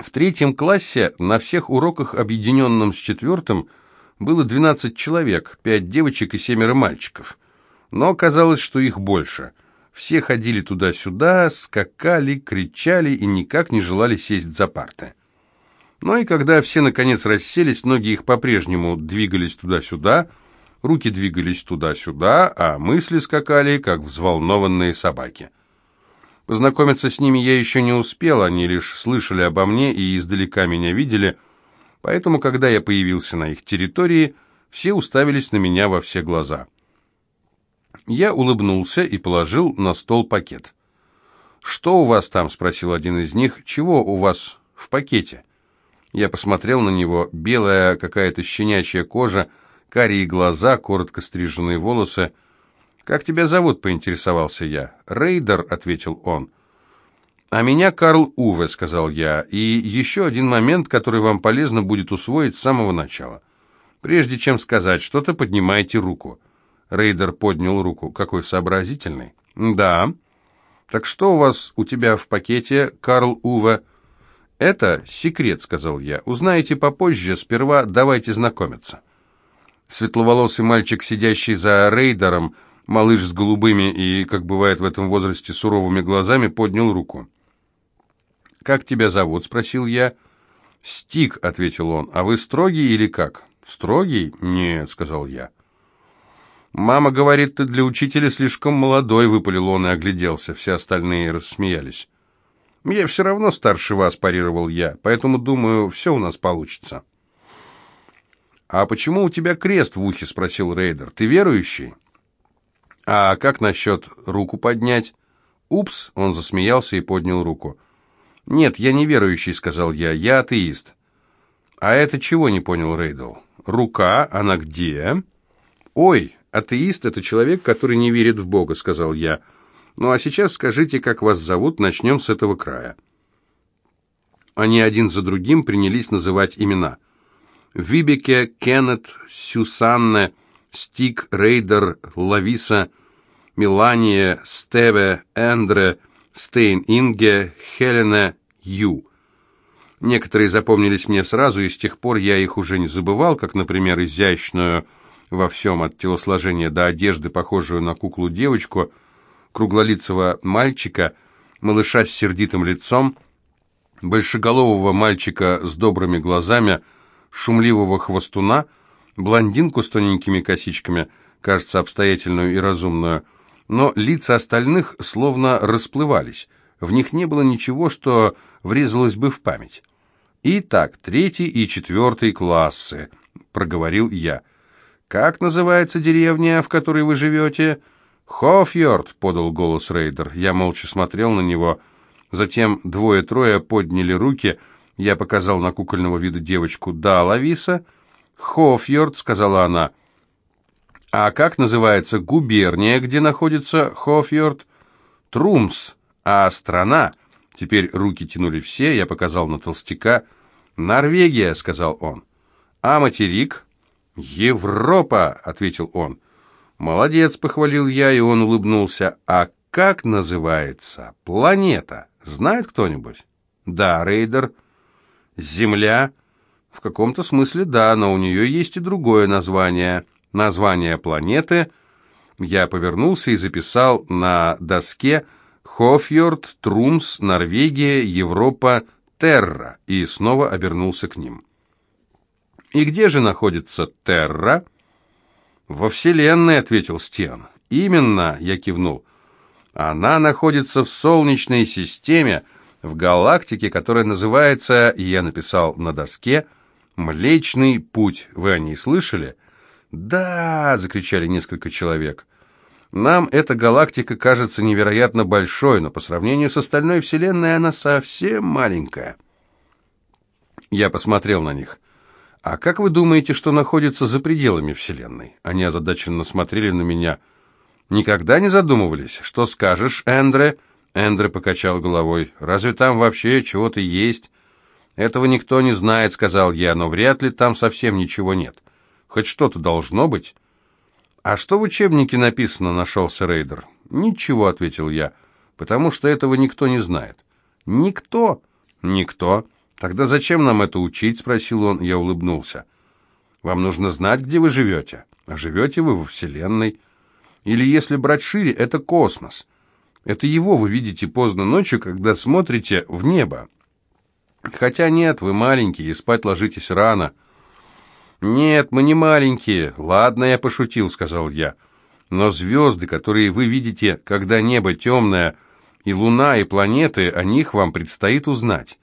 В третьем классе на всех уроках, объединенном с четвертым, было 12 человек, 5 девочек и семеро мальчиков. Но оказалось, что их больше. Все ходили туда-сюда, скакали, кричали и никак не желали сесть за парты. Но и когда все наконец расселись, ноги их по-прежнему двигались туда-сюда, руки двигались туда-сюда, а мысли скакали, как взволнованные собаки. Познакомиться с ними я еще не успел, они лишь слышали обо мне и издалека меня видели, поэтому, когда я появился на их территории, все уставились на меня во все глаза. Я улыбнулся и положил на стол пакет. «Что у вас там?» — спросил один из них. «Чего у вас в пакете?» Я посмотрел на него. Белая какая-то щенячья кожа, карие глаза, коротко стриженные волосы — «Как тебя зовут?» — поинтересовался я. «Рейдер», — ответил он. «А меня Карл Уве», — сказал я. «И еще один момент, который вам полезно будет усвоить с самого начала. Прежде чем сказать что-то, поднимайте руку». Рейдер поднял руку. «Какой сообразительный». «Да». «Так что у вас у тебя в пакете, Карл Уве?» «Это секрет», — сказал я. «Узнаете попозже, сперва давайте знакомиться». Светловолосый мальчик, сидящий за рейдером, — Малыш с голубыми и, как бывает в этом возрасте, суровыми глазами поднял руку. «Как тебя зовут?» — спросил я. «Стик», — ответил он. «А вы строгий или как?» «Строгий?» «Нет», — сказал я. «Мама говорит, ты для учителя слишком молодой», — выпалил он и огляделся. Все остальные рассмеялись. «Я все равно старше вас», — парировал я, «поэтому, думаю, все у нас получится». «А почему у тебя крест в ухе?» — спросил Рейдер. «Ты верующий?» «А как насчет руку поднять?» «Упс!» — он засмеялся и поднял руку. «Нет, я не верующий», — сказал я, — «я атеист». «А это чего?» — не понял Рейдер. «Рука? Она где?» «Ой, атеист — это человек, который не верит в Бога», — сказал я. «Ну а сейчас скажите, как вас зовут, начнем с этого края». Они один за другим принялись называть имена. Вибеке, Кеннет, Сюсанне, Стиг, Рейдер, Ловиса, Мелания, Стеве, Эндре, Стейн-Инге, Хелена, Ю. Некоторые запомнились мне сразу, и с тех пор я их уже не забывал, как, например, изящную во всем от телосложения до одежды, похожую на куклу-девочку, круглолицего мальчика, малыша с сердитым лицом, большеголового мальчика с добрыми глазами, шумливого хвостуна, блондинку с тоненькими косичками, кажется, обстоятельную и разумную, но лица остальных словно расплывались. В них не было ничего, что врезалось бы в память. «Итак, третий и четвертый классы», — проговорил я. «Как называется деревня, в которой вы живете?» «Хофьорд», — подал голос Рейдер. Я молча смотрел на него. Затем двое-трое подняли руки. Я показал на кукольного вида девочку. «Да, Лависа?» «Хофьорд», — сказала она. А как называется губерния, где находится Хофьорд? Трумс. А страна? Теперь руки тянули все, я показал на толстяка. Норвегия, сказал он. А материк? Европа, ответил он. Молодец, похвалил я, и он улыбнулся. А как называется планета? Знает кто-нибудь? Да, Рейдер. Земля? В каком-то смысле да, но у нее есть и другое название – название планеты, я повернулся и записал на доске «Хофьорд, Трумс, Норвегия, Европа, Терра» и снова обернулся к ним. «И где же находится Терра?» «Во Вселенной», — ответил Стен. «Именно», — я кивнул. «Она находится в Солнечной системе, в галактике, которая называется, я написал на доске, «Млечный путь». Вы о ней слышали?» «Да!» — закричали несколько человек. «Нам эта галактика кажется невероятно большой, но по сравнению с остальной Вселенной она совсем маленькая». Я посмотрел на них. «А как вы думаете, что находится за пределами Вселенной?» Они озадаченно смотрели на меня. «Никогда не задумывались? Что скажешь, Эндре?» Эндре покачал головой. «Разве там вообще чего-то есть?» «Этого никто не знает», — сказал я, — «но вряд ли там совсем ничего нет». Хоть что-то должно быть. А что в учебнике написано, нашелся рейдер? Ничего, ответил я, потому что этого никто не знает. Никто? Никто. «Тогда зачем нам это учить?» — спросил он. Я улыбнулся. «Вам нужно знать, где вы живете. А живете вы во Вселенной. Или, если брать шире, это космос. Это его вы видите поздно ночью, когда смотрите в небо. Хотя нет, вы маленькие и спать ложитесь рано». «Нет, мы не маленькие. Ладно, я пошутил», — сказал я. «Но звезды, которые вы видите, когда небо темное, и луна, и планеты, о них вам предстоит узнать».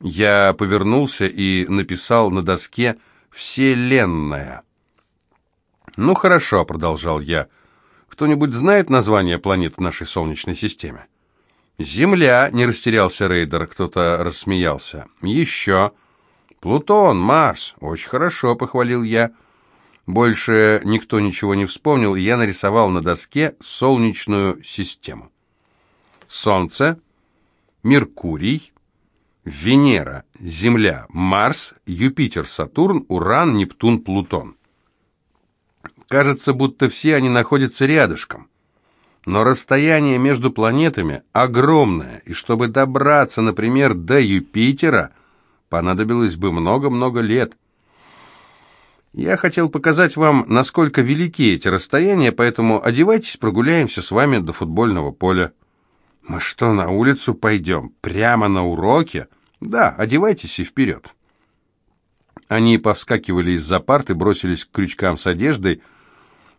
Я повернулся и написал на доске «Вселенная». «Ну хорошо», — продолжал я. «Кто-нибудь знает название планет в нашей Солнечной системе?» «Земля», — не растерялся рейдер, кто-то рассмеялся. «Еще». «Плутон, Марс». «Очень хорошо», — похвалил я. Больше никто ничего не вспомнил, и я нарисовал на доске Солнечную систему. Солнце, Меркурий, Венера, Земля, Марс, Юпитер, Сатурн, Уран, Нептун, Плутон. Кажется, будто все они находятся рядышком. Но расстояние между планетами огромное, и чтобы добраться, например, до Юпитера, понадобилось бы много-много лет. Я хотел показать вам, насколько велики эти расстояния, поэтому одевайтесь, прогуляемся с вами до футбольного поля. Мы что, на улицу пойдем? Прямо на уроке? Да, одевайтесь и вперед. Они повскакивали из-за парты, бросились к крючкам с одеждой,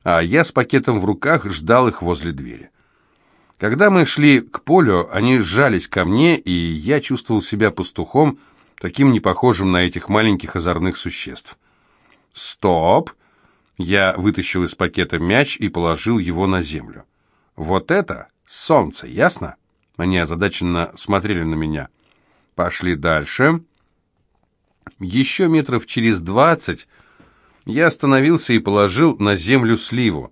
а я с пакетом в руках ждал их возле двери. Когда мы шли к полю, они сжались ко мне, и я чувствовал себя пастухом, таким непохожим на этих маленьких озорных существ. «Стоп!» Я вытащил из пакета мяч и положил его на землю. «Вот это солнце, ясно?» Они озадаченно смотрели на меня. Пошли дальше. Еще метров через двадцать я остановился и положил на Землю сливу.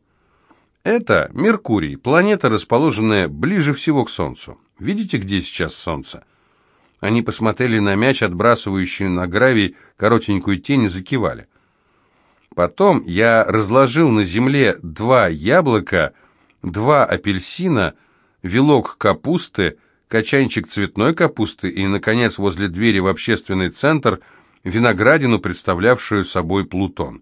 Это Меркурий, планета, расположенная ближе всего к Солнцу. Видите, где сейчас Солнце? Они посмотрели на мяч, отбрасывающий на гравий коротенькую тень, и закивали. Потом я разложил на земле два яблока, два апельсина, вилок капусты, качанчик цветной капусты и, наконец, возле двери в общественный центр виноградину, представлявшую собой Плутон.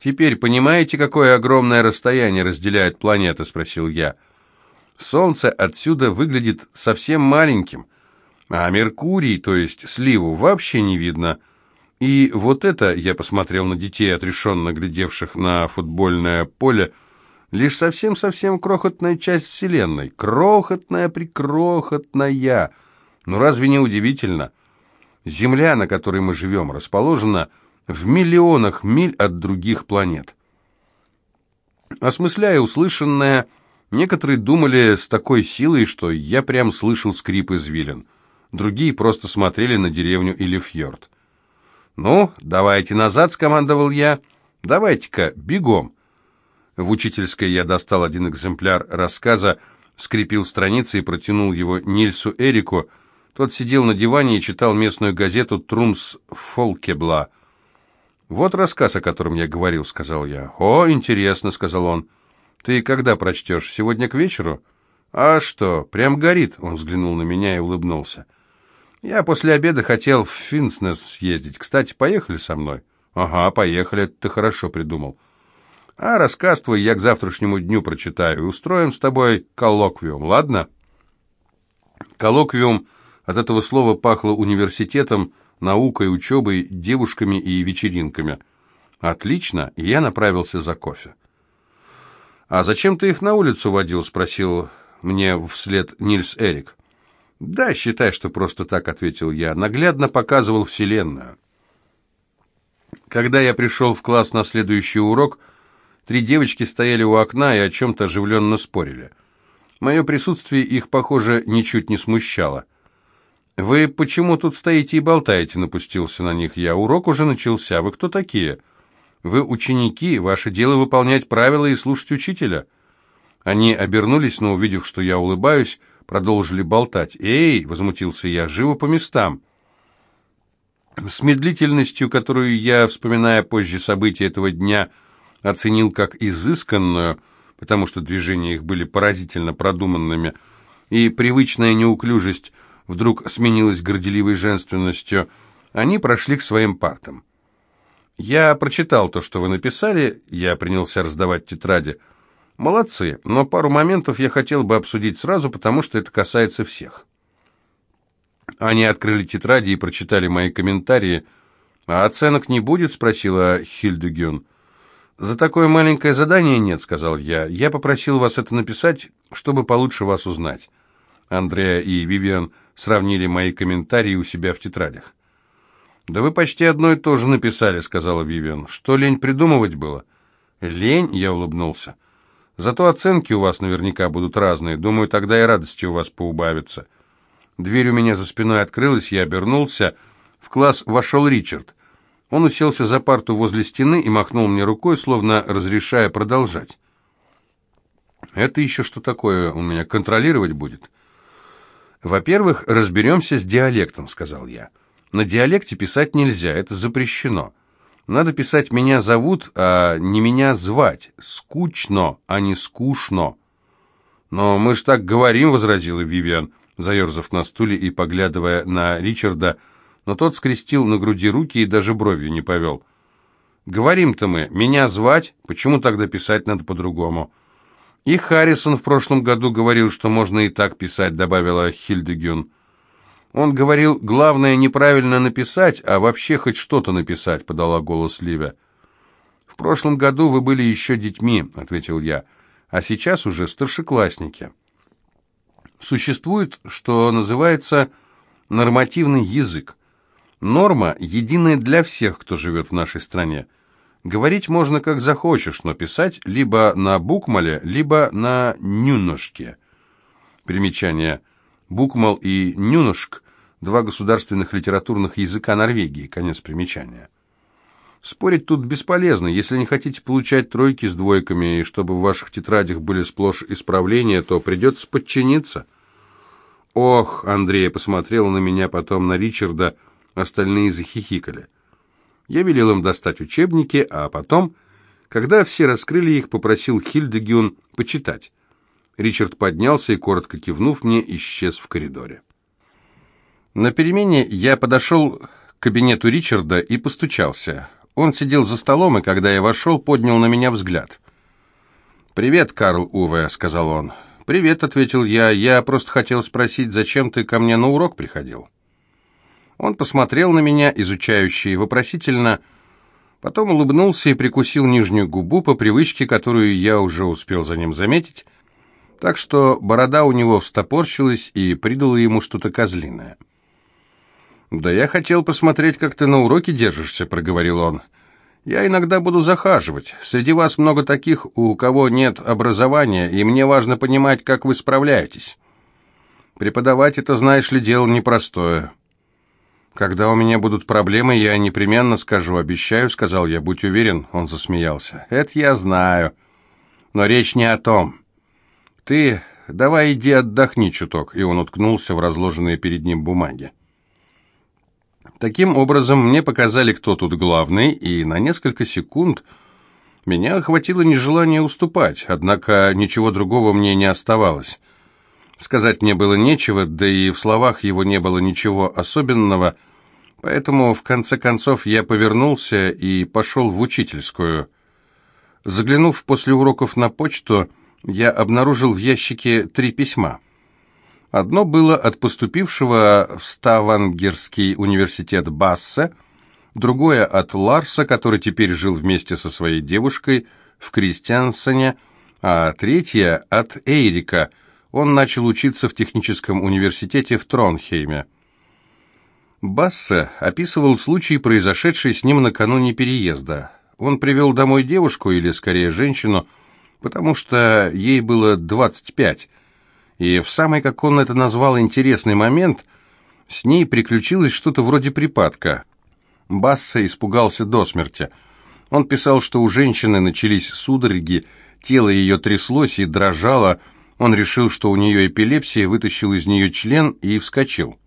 «Теперь понимаете, какое огромное расстояние разделяет планеты?» – спросил я. «Солнце отсюда выглядит совсем маленьким, а Меркурий, то есть сливу, вообще не видно. И вот это, я посмотрел на детей, отрешенно глядевших на футбольное поле, – Лишь совсем-совсем крохотная часть Вселенной. Крохотная-прикрохотная. Но разве не удивительно? Земля, на которой мы живем, расположена в миллионах миль от других планет. Осмысляя услышанное, некоторые думали с такой силой, что я прям слышал скрип извилин. Другие просто смотрели на деревню или фьорд. «Ну, давайте назад», — скомандовал я. «Давайте-ка, бегом». В учительской я достал один экземпляр рассказа, скрепил страницы и протянул его Нильсу Эрику. Тот сидел на диване и читал местную газету «Трумс Фолкебла». «Вот рассказ, о котором я говорил», — сказал я. «О, интересно», — сказал он. «Ты когда прочтешь? Сегодня к вечеру?» «А что, прям горит?» — он взглянул на меня и улыбнулся. «Я после обеда хотел в Финснес съездить. Кстати, поехали со мной?» «Ага, поехали, ты хорошо придумал». А рассказ твой я к завтрашнему дню прочитаю устроим с тобой коллоквиум, ладно? Коллоквиум от этого слова пахло университетом, наукой, учебой, девушками и вечеринками. Отлично, и я направился за кофе. «А зачем ты их на улицу водил?» — спросил мне вслед Нильс Эрик. «Да, считай, что просто так», — ответил я. Наглядно показывал Вселенную. Когда я пришел в класс на следующий урок — Три девочки стояли у окна и о чем-то оживленно спорили. Мое присутствие их, похоже, ничуть не смущало. «Вы почему тут стоите и болтаете?» — напустился на них я. «Урок уже начался. Вы кто такие?» «Вы ученики. Ваше дело выполнять правила и слушать учителя». Они обернулись, но, увидев, что я улыбаюсь, продолжили болтать. «Эй!» — возмутился я. «Живо по местам!» С медлительностью, которую я, вспоминая позже события этого дня, — оценил как изысканную, потому что движения их были поразительно продуманными, и привычная неуклюжесть вдруг сменилась горделивой женственностью, они прошли к своим партам. «Я прочитал то, что вы написали», я принялся раздавать тетради. «Молодцы, но пару моментов я хотел бы обсудить сразу, потому что это касается всех». Они открыли тетради и прочитали мои комментарии. «А оценок не будет?» — спросила Хильдегюн. «За такое маленькое задание нет», — сказал я. «Я попросил вас это написать, чтобы получше вас узнать». Андреа и Вивиан сравнили мои комментарии у себя в тетрадях. «Да вы почти одно и то же написали», — сказала Вивиан. «Что лень придумывать было?» «Лень?» — я улыбнулся. «Зато оценки у вас наверняка будут разные. Думаю, тогда и радости у вас поубавится». Дверь у меня за спиной открылась, я обернулся. В класс вошел Ричард. Он уселся за парту возле стены и махнул мне рукой, словно разрешая продолжать. «Это еще что такое у меня контролировать будет?» «Во-первых, разберемся с диалектом», — сказал я. «На диалекте писать нельзя, это запрещено. Надо писать «меня зовут», а не «меня звать». Скучно, а не скучно. «Но мы ж так говорим», — возразила Вивиан заерзав на стуле и поглядывая на Ричарда, но тот скрестил на груди руки и даже бровью не повел. «Говорим-то мы, меня звать, почему тогда писать надо по-другому?» «И Харрисон в прошлом году говорил, что можно и так писать», — добавила Хильдегюн. «Он говорил, главное неправильно написать, а вообще хоть что-то написать», — подала голос Ливя. «В прошлом году вы были еще детьми», — ответил я, — «а сейчас уже старшеклассники». Существует, что называется, нормативный язык. Норма единая для всех, кто живет в нашей стране. Говорить можно как захочешь, но писать либо на букмале, либо на нюношке. Примечание. Букмал и нюношк – два государственных литературных языка Норвегии. Конец примечания. Спорить тут бесполезно. Если не хотите получать тройки с двойками, и чтобы в ваших тетрадях были сплошь исправления, то придется подчиниться. Ох, Андрея посмотрела на меня, потом на Ричарда, остальные захихикали. Я велел им достать учебники, а потом, когда все раскрыли их, попросил Хильдегюн почитать. Ричард поднялся и, коротко кивнув мне, исчез в коридоре. На перемене я подошел к кабинету Ричарда и постучался. Он сидел за столом, и когда я вошел, поднял на меня взгляд. «Привет, Карл Уве», — сказал он. «Привет», — ответил я. «Я просто хотел спросить, зачем ты ко мне на урок приходил?» Он посмотрел на меня, изучающе и вопросительно, потом улыбнулся и прикусил нижнюю губу по привычке, которую я уже успел за ним заметить, так что борода у него встопорщилась и придала ему что-то козлиное. «Да я хотел посмотреть, как ты на уроке держишься», — проговорил он. «Я иногда буду захаживать. Среди вас много таких, у кого нет образования, и мне важно понимать, как вы справляетесь. Преподавать это, знаешь ли, дело непростое». «Когда у меня будут проблемы, я непременно скажу, обещаю», — сказал я, — «будь уверен», — он засмеялся. «Это я знаю. Но речь не о том. Ты давай иди отдохни чуток», — и он уткнулся в разложенные перед ним бумаги. Таким образом, мне показали, кто тут главный, и на несколько секунд меня охватило нежелание уступать, однако ничего другого мне не оставалось. Сказать мне было нечего, да и в словах его не было ничего особенного, поэтому в конце концов я повернулся и пошел в учительскую. Заглянув после уроков на почту, я обнаружил в ящике три письма — Одно было от поступившего в Ставангерский университет Бассе, другое от Ларса, который теперь жил вместе со своей девушкой в Кристиансоне, а третье от Эйрика. Он начал учиться в техническом университете в Тронхейме. Бассе описывал случай, произошедший с ним накануне переезда. Он привел домой девушку, или скорее женщину, потому что ей было 25 и в самый, как он это назвал, интересный момент с ней приключилось что-то вроде припадка. Басса испугался до смерти. Он писал, что у женщины начались судороги, тело ее тряслось и дрожало. Он решил, что у нее эпилепсия, вытащил из нее член и вскочил.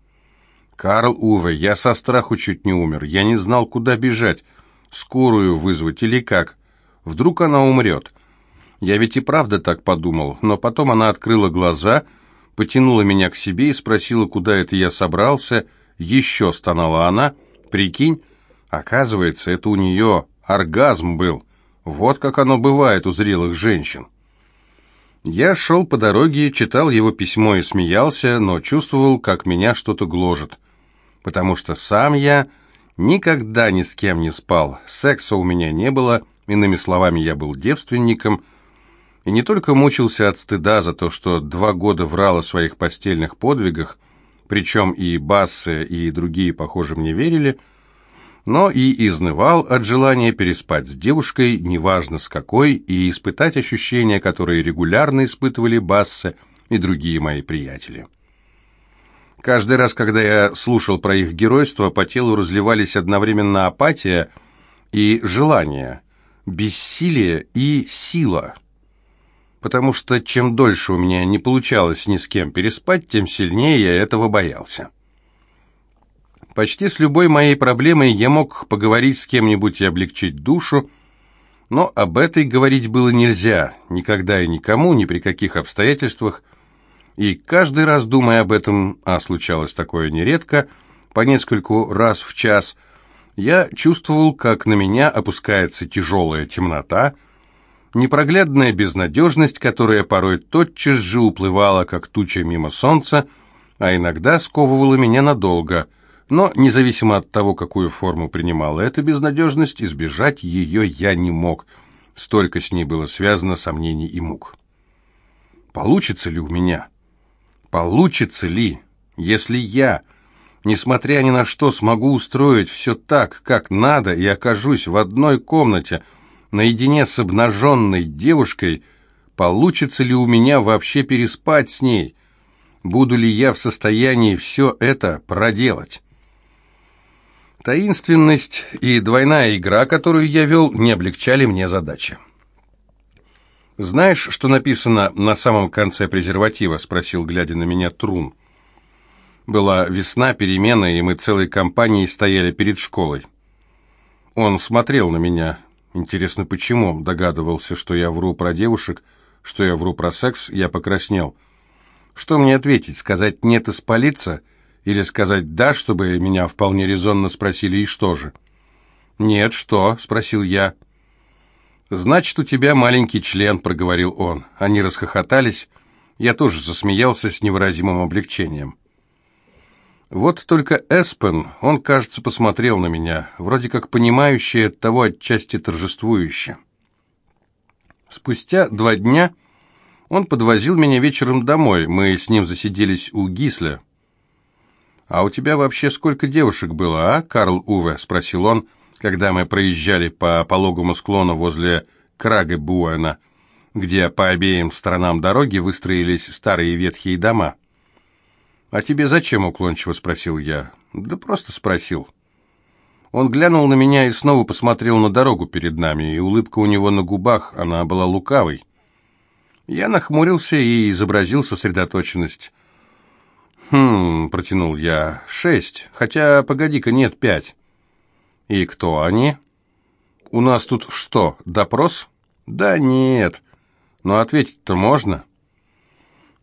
«Карл Уве, я со страху чуть не умер. Я не знал, куда бежать. Скорую вызвать или как? Вдруг она умрет?» Я ведь и правда так подумал, но потом она открыла глаза, потянула меня к себе и спросила, куда это я собрался. «Еще», — стонала она, — «прикинь, оказывается, это у нее оргазм был. Вот как оно бывает у зрелых женщин». Я шел по дороге, читал его письмо и смеялся, но чувствовал, как меня что-то гложет. Потому что сам я никогда ни с кем не спал, секса у меня не было, иными словами, я был девственником — и не только мучился от стыда за то, что два года врал о своих постельных подвигах, причем и Бассе, и другие, похоже, мне верили, но и изнывал от желания переспать с девушкой, неважно с какой, и испытать ощущения, которые регулярно испытывали Бассе и другие мои приятели. Каждый раз, когда я слушал про их геройство, по телу разливались одновременно апатия и желание, бессилие и сила – потому что чем дольше у меня не получалось ни с кем переспать, тем сильнее я этого боялся. Почти с любой моей проблемой я мог поговорить с кем-нибудь и облегчить душу, но об этой говорить было нельзя, никогда и никому, ни при каких обстоятельствах, и каждый раз, думая об этом, а случалось такое нередко, по нескольку раз в час, я чувствовал, как на меня опускается тяжелая темнота, непроглядная безнадежность, которая порой тотчас же уплывала, как туча мимо солнца, а иногда сковывала меня надолго. Но, независимо от того, какую форму принимала эта безнадежность, избежать ее я не мог. Столько с ней было связано сомнений и мук. Получится ли у меня? Получится ли, если я, несмотря ни на что, смогу устроить все так, как надо, и окажусь в одной комнате – наедине с обнаженной девушкой, получится ли у меня вообще переспать с ней? Буду ли я в состоянии все это проделать? Таинственность и двойная игра, которую я вел, не облегчали мне задачи. «Знаешь, что написано на самом конце презерватива?» — спросил, глядя на меня, Трун. Была весна, перемена, и мы целой компанией стояли перед школой. Он смотрел на меня. Интересно, почему? Догадывался, что я вру про девушек, что я вру про секс, я покраснел. Что мне ответить? Сказать «нет» и спалиться? Или сказать «да», чтобы меня вполне резонно спросили «и что же?» «Нет, что?» — спросил я. «Значит, у тебя маленький член», — проговорил он. Они расхохотались. Я тоже засмеялся с невыразимым облегчением. Вот только Эспен, он, кажется, посмотрел на меня, вроде как понимающий от того отчасти торжествующе. Спустя два дня он подвозил меня вечером домой, мы с ним засиделись у Гисля. «А у тебя вообще сколько девушек было, а, Карл Уве?» — спросил он, когда мы проезжали по пологому склону возле Краге Буэна, где по обеим сторонам дороги выстроились старые ветхие дома. «А тебе зачем?» — уклончиво спросил я. «Да просто спросил». Он глянул на меня и снова посмотрел на дорогу перед нами, и улыбка у него на губах, она была лукавой. Я нахмурился и изобразил сосредоточенность. «Хм...» — протянул я. «Шесть. Хотя, погоди-ка, нет, пять». «И кто они?» «У нас тут что, допрос?» «Да нет. Но ответить-то можно?»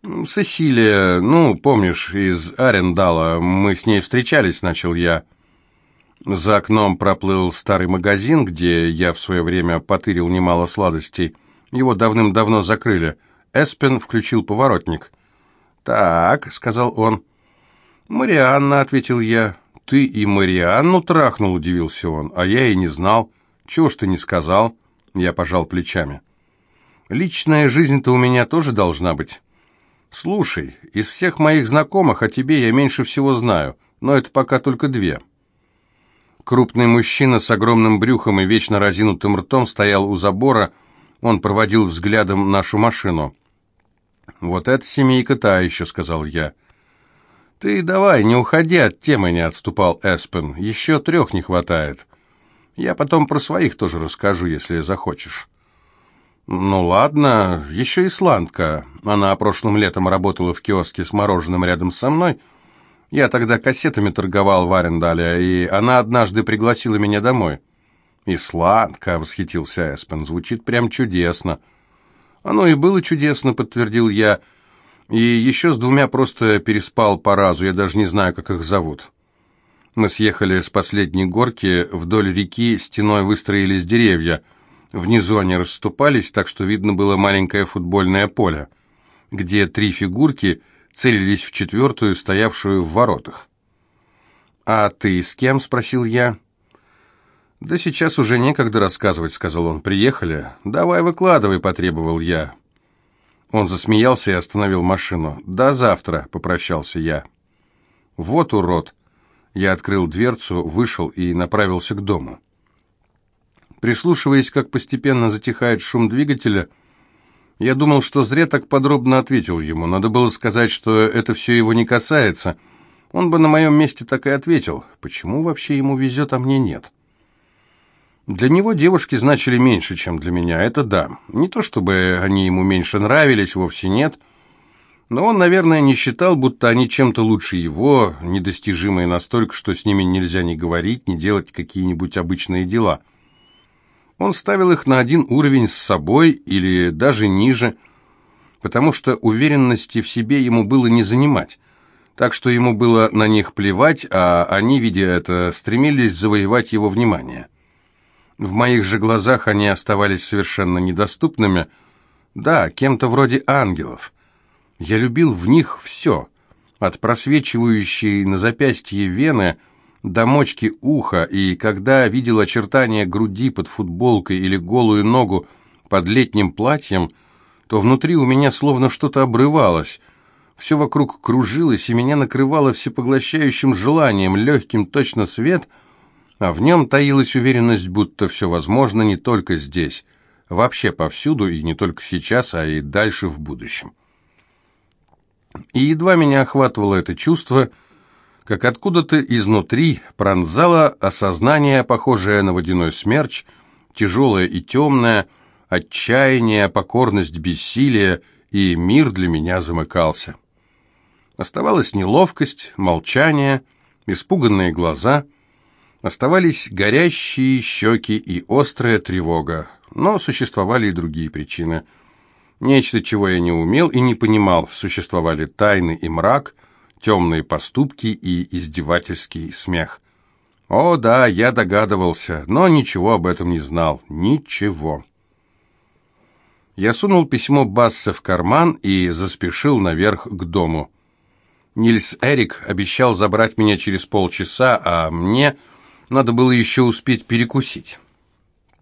«Сесилия, ну, помнишь, из Арендала, мы с ней встречались», — начал я. За окном проплыл старый магазин, где я в свое время потырил немало сладостей. Его давным-давно закрыли. Эспен включил поворотник. «Так», — сказал он. «Марианна», — ответил я. «Ты и Марианну трахнул», — удивился он. «А я и не знал. Чего ж ты не сказал?» Я пожал плечами. «Личная жизнь-то у меня тоже должна быть». «Слушай, из всех моих знакомых о тебе я меньше всего знаю, но это пока только две». Крупный мужчина с огромным брюхом и вечно разинутым ртом стоял у забора, он проводил взглядом нашу машину. «Вот эта семейка та еще», — сказал я. «Ты давай, не уходи от темы», — не отступал Эспен. «Еще трех не хватает. Я потом про своих тоже расскажу, если захочешь». «Ну ладно, еще исландка. Она прошлым летом работала в киоске с мороженым рядом со мной. Я тогда кассетами торговал в Арендале, и она однажды пригласила меня домой». «Исландка», — восхитился Эспен, — «звучит прям чудесно». «Оно и было чудесно», — подтвердил я. И еще с двумя просто переспал по разу, я даже не знаю, как их зовут. Мы съехали с последней горки, вдоль реки стеной выстроились деревья. Внизу они расступались, так что видно было маленькое футбольное поле, где три фигурки целились в четвертую, стоявшую в воротах. «А ты с кем?» — спросил я. «Да сейчас уже некогда рассказывать», — сказал он. «Приехали?» «Давай выкладывай», — потребовал я. Он засмеялся и остановил машину. «До завтра», — попрощался я. «Вот урод!» Я открыл дверцу, вышел и направился к дому. Прислушиваясь, как постепенно затихает шум двигателя, я думал, что зря так подробно ответил ему. Надо было сказать, что это все его не касается. Он бы на моем месте так и ответил. Почему вообще ему везет, а мне нет? Для него девушки значили меньше, чем для меня, это да. Не то чтобы они ему меньше нравились, вовсе нет. Но он, наверное, не считал, будто они чем-то лучше его, недостижимые настолько, что с ними нельзя ни говорить, ни делать какие-нибудь обычные дела. Он ставил их на один уровень с собой или даже ниже, потому что уверенности в себе ему было не занимать. Так что ему было на них плевать, а они, видя это, стремились завоевать его внимание. В моих же глазах они оставались совершенно недоступными. Да, кем-то вроде ангелов. Я любил в них все, от просвечивающей на запястье вены до мочки уха, и когда видел очертания груди под футболкой или голую ногу под летним платьем, то внутри у меня словно что-то обрывалось. Все вокруг кружилось, и меня накрывало всепоглощающим желанием, легким точно свет — а в нем таилась уверенность, будто все возможно не только здесь, вообще повсюду, и не только сейчас, а и дальше в будущем. И едва меня охватывало это чувство, как откуда-то изнутри пронзало осознание, похожее на водяной смерч, тяжелое и темное, отчаяние, покорность, бессилие, и мир для меня замыкался. Оставалась неловкость, молчание, испуганные глаза — Оставались горящие щеки и острая тревога, но существовали и другие причины. Нечто, чего я не умел и не понимал, существовали тайны и мрак, темные поступки и издевательский смех. О, да, я догадывался, но ничего об этом не знал. Ничего. Я сунул письмо Бассе в карман и заспешил наверх к дому. Нильс Эрик обещал забрать меня через полчаса, а мне надо было еще успеть перекусить.